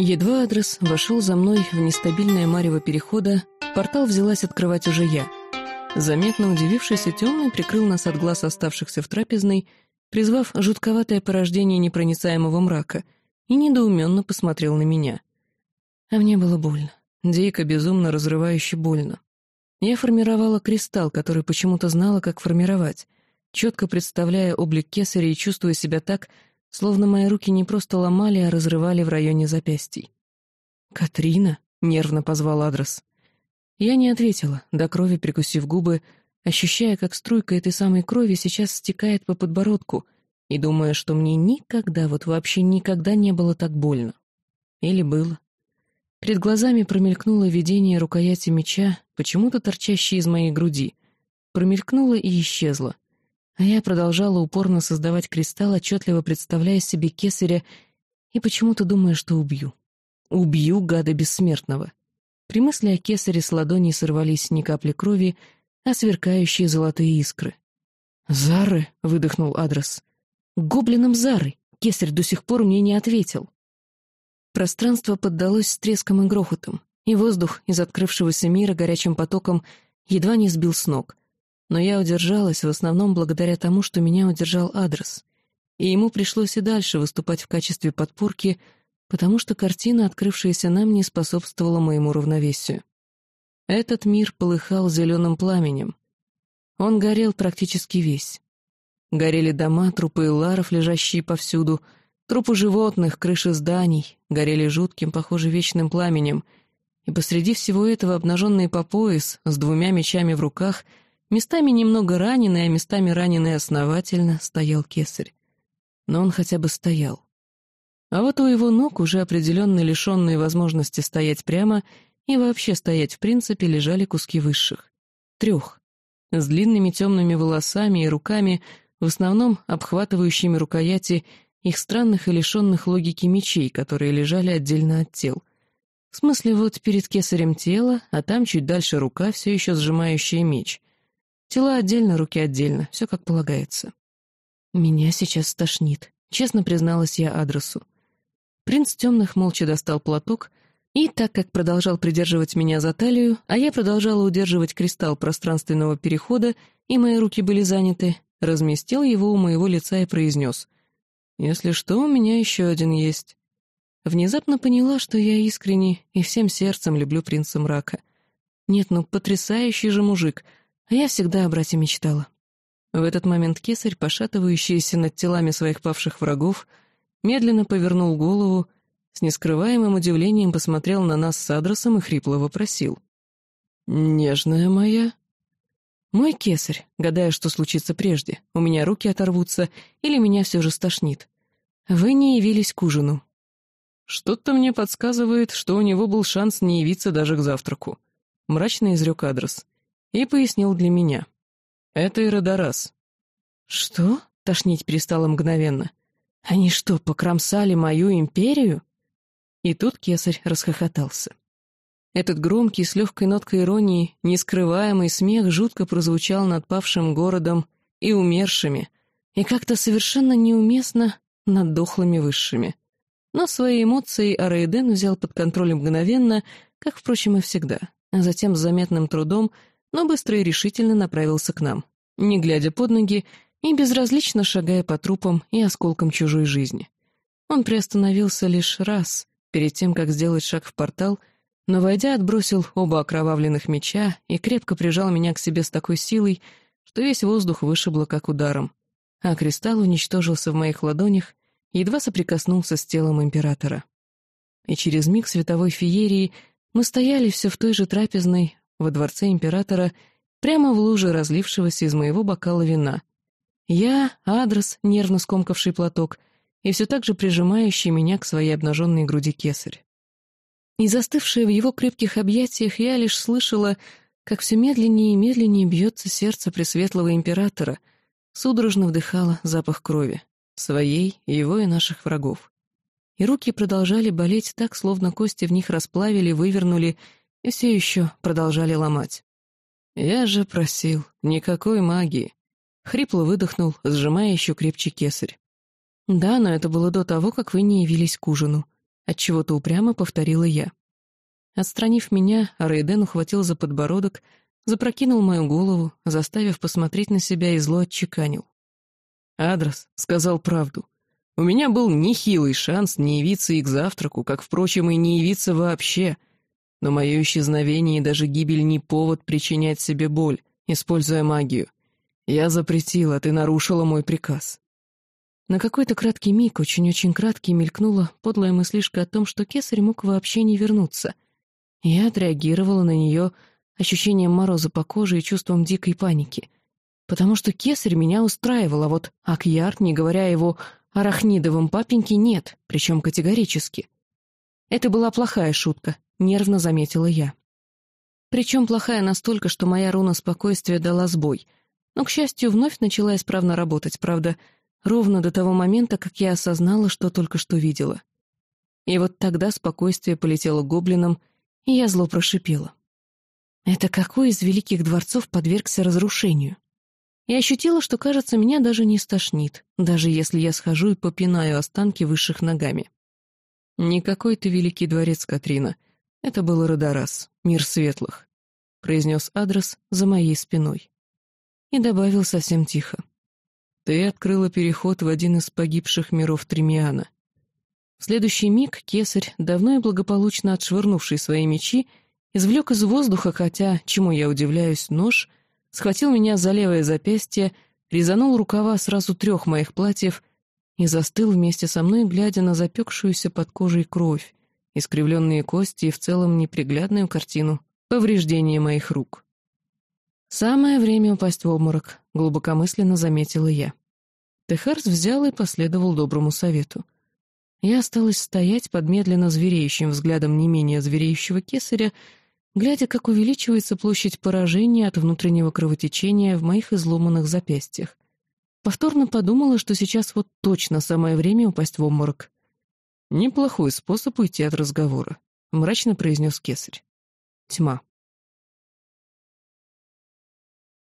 Едва адрес вошел за мной в нестабильное марево перехода, портал взялась открывать уже я. Заметно удивившийся темный прикрыл нас от глаз оставшихся в трапезной, призвав жутковатое порождение непроницаемого мрака, и недоуменно посмотрел на меня. А мне было больно, дико, безумно, разрывающе больно. Я формировала кристалл, который почему-то знала, как формировать, четко представляя облик кесаря и чувствуя себя так, словно мои руки не просто ломали, а разрывали в районе запястий. «Катрина?» — нервно позвал адрес. Я не ответила, до крови прикусив губы, ощущая, как струйка этой самой крови сейчас стекает по подбородку, и думая, что мне никогда, вот вообще никогда не было так больно. Или было. Перед глазами промелькнуло видение рукояти меча, почему-то торчащей из моей груди. Промелькнуло и исчезло — а я продолжала упорно создавать кристалл, отчетливо представляя себе кесаря и почему-то думая, что убью. Убью гада бессмертного. При мысли о кесаре с ладоней сорвались ни капли крови, а сверкающие золотые искры. «Зары!» — выдохнул адрес. «Гоблином Зары!» Кесарь до сих пор мне не ответил. Пространство поддалось с треском и грохотом, и воздух из открывшегося мира горячим потоком едва не сбил с ног — но я удержалась в основном благодаря тому, что меня удержал адрес. И ему пришлось и дальше выступать в качестве подпорки, потому что картина, открывшаяся нам, не способствовала моему равновесию. Этот мир полыхал зеленым пламенем. Он горел практически весь. Горели дома, трупы ларов, лежащие повсюду, трупы животных, крыши зданий, горели жутким, похоже, вечным пламенем, и посреди всего этого обнаженный по пояс, с двумя мечами в руках — Местами немного раненый, а местами раненый основательно стоял кесарь. Но он хотя бы стоял. А вот у его ног, уже определенно лишенные возможности стоять прямо и вообще стоять в принципе, лежали куски высших. Трех. С длинными темными волосами и руками, в основном обхватывающими рукояти их странных и лишенных логики мечей, которые лежали отдельно от тел. В смысле, вот перед кесарем тело, а там чуть дальше рука, все еще сжимающая меч — Тела отдельно, руки отдельно, все как полагается. Меня сейчас стошнит, честно призналась я адресу. Принц темных молча достал платок, и, так как продолжал придерживать меня за талию, а я продолжала удерживать кристалл пространственного перехода, и мои руки были заняты, разместил его у моего лица и произнес «Если что, у меня еще один есть». Внезапно поняла, что я искренне и всем сердцем люблю принца мрака. Нет, ну потрясающий же мужик — а я всегда о брате мечтала. В этот момент кесарь, пошатывающийся над телами своих павших врагов, медленно повернул голову, с нескрываемым удивлением посмотрел на нас с адресом и хрипло вопросил. «Нежная моя?» «Мой кесарь, гадая, что случится прежде, у меня руки оторвутся или меня все же стошнит. Вы не явились к ужину». «Что-то мне подсказывает, что у него был шанс не явиться даже к завтраку», — мрачно изрек адрес и пояснил для меня. «Это Иродорас». «Что?» — тошнить перестало мгновенно. «Они что, покромсали мою империю?» И тут кесарь расхохотался. Этот громкий, с легкой ноткой иронии, нескрываемый смех жутко прозвучал над павшим городом и умершими, и как-то совершенно неуместно над дохлыми высшими. Но свои эмоции Араиден взял под контроль мгновенно, как, впрочем, и всегда, а затем с заметным трудом но быстро и решительно направился к нам, не глядя под ноги и безразлично шагая по трупам и осколкам чужой жизни. Он приостановился лишь раз, перед тем, как сделать шаг в портал, но, войдя, отбросил оба окровавленных меча и крепко прижал меня к себе с такой силой, что весь воздух вышибло как ударом, а кристалл уничтожился в моих ладонях, едва соприкоснулся с телом императора. И через миг световой феерии мы стояли все в той же трапезной, во дворце императора, прямо в луже разлившегося из моего бокала вина. Я, адрес, нервно скомкавший платок, и все так же прижимающий меня к своей обнаженной груди кесарь. И застывшая в его крепких объятиях, я лишь слышала, как все медленнее и медленнее бьется сердце Пресветлого Императора, судорожно вдыхала запах крови, своей, его и наших врагов. И руки продолжали болеть так, словно кости в них расплавили, вывернули и все еще продолжали ломать. «Я же просил, никакой магии», — хрипло выдохнул, сжимая еще крепче кесарь. «Да, но это было до того, как вы не явились к ужину», — отчего-то упрямо повторила я. Отстранив меня, Рейден ухватил за подбородок, запрокинул мою голову, заставив посмотреть на себя и зло отчеканил. Адрес сказал правду. У меня был нехилый шанс не явиться и к завтраку, как, впрочем, и не явиться вообще. Но мое исчезновение и даже гибель не повод причинять себе боль, используя магию. Я запретил, а ты нарушила мой приказ. На какой-то краткий миг, очень-очень краткий, мелькнула подлая мыслишка о том, что кесарь мог вообще не вернуться. Я отреагировала на нее ощущением мороза по коже и чувством дикой паники. Потому что кесарь меня устраивал, а вот Акьярд, не говоря его арахнидовом папеньке, нет, причем категорически. Это была плохая шутка, нервно заметила я. Причем плохая настолько, что моя руна спокойствия дала сбой. Но, к счастью, вновь начала исправно работать, правда, ровно до того момента, как я осознала, что только что видела. И вот тогда спокойствие полетело гоблином, и я зло прошипела. Это какой из великих дворцов подвергся разрушению? И ощутила, что, кажется, меня даже не стошнит, даже если я схожу и попинаю останки высших ногами. «Никакой ты великий дворец, Катрина. Это был Родорас, мир светлых», — произнес адрес за моей спиной. И добавил совсем тихо. «Ты открыла переход в один из погибших миров Тремиана». В следующий миг кесарь, давно и благополучно отшвырнувший свои мечи, извлек из воздуха, хотя, чему я удивляюсь, нож, схватил меня за левое запястье, резанул рукава сразу трех моих платьев и застыл вместе со мной, глядя на запекшуюся под кожей кровь, искривленные кости и в целом неприглядную картину повреждения моих рук. «Самое время упасть в обморок», — глубокомысленно заметила я. Техарс взял и последовал доброму совету. Я осталась стоять под медленно звереющим взглядом не менее звереющего кесаря, глядя, как увеличивается площадь поражения от внутреннего кровотечения в моих изломанных запястьях. Повторно подумала, что сейчас вот точно самое время упасть в обморок. «Неплохой способ уйти от разговора», — мрачно произнес кесарь. Тьма.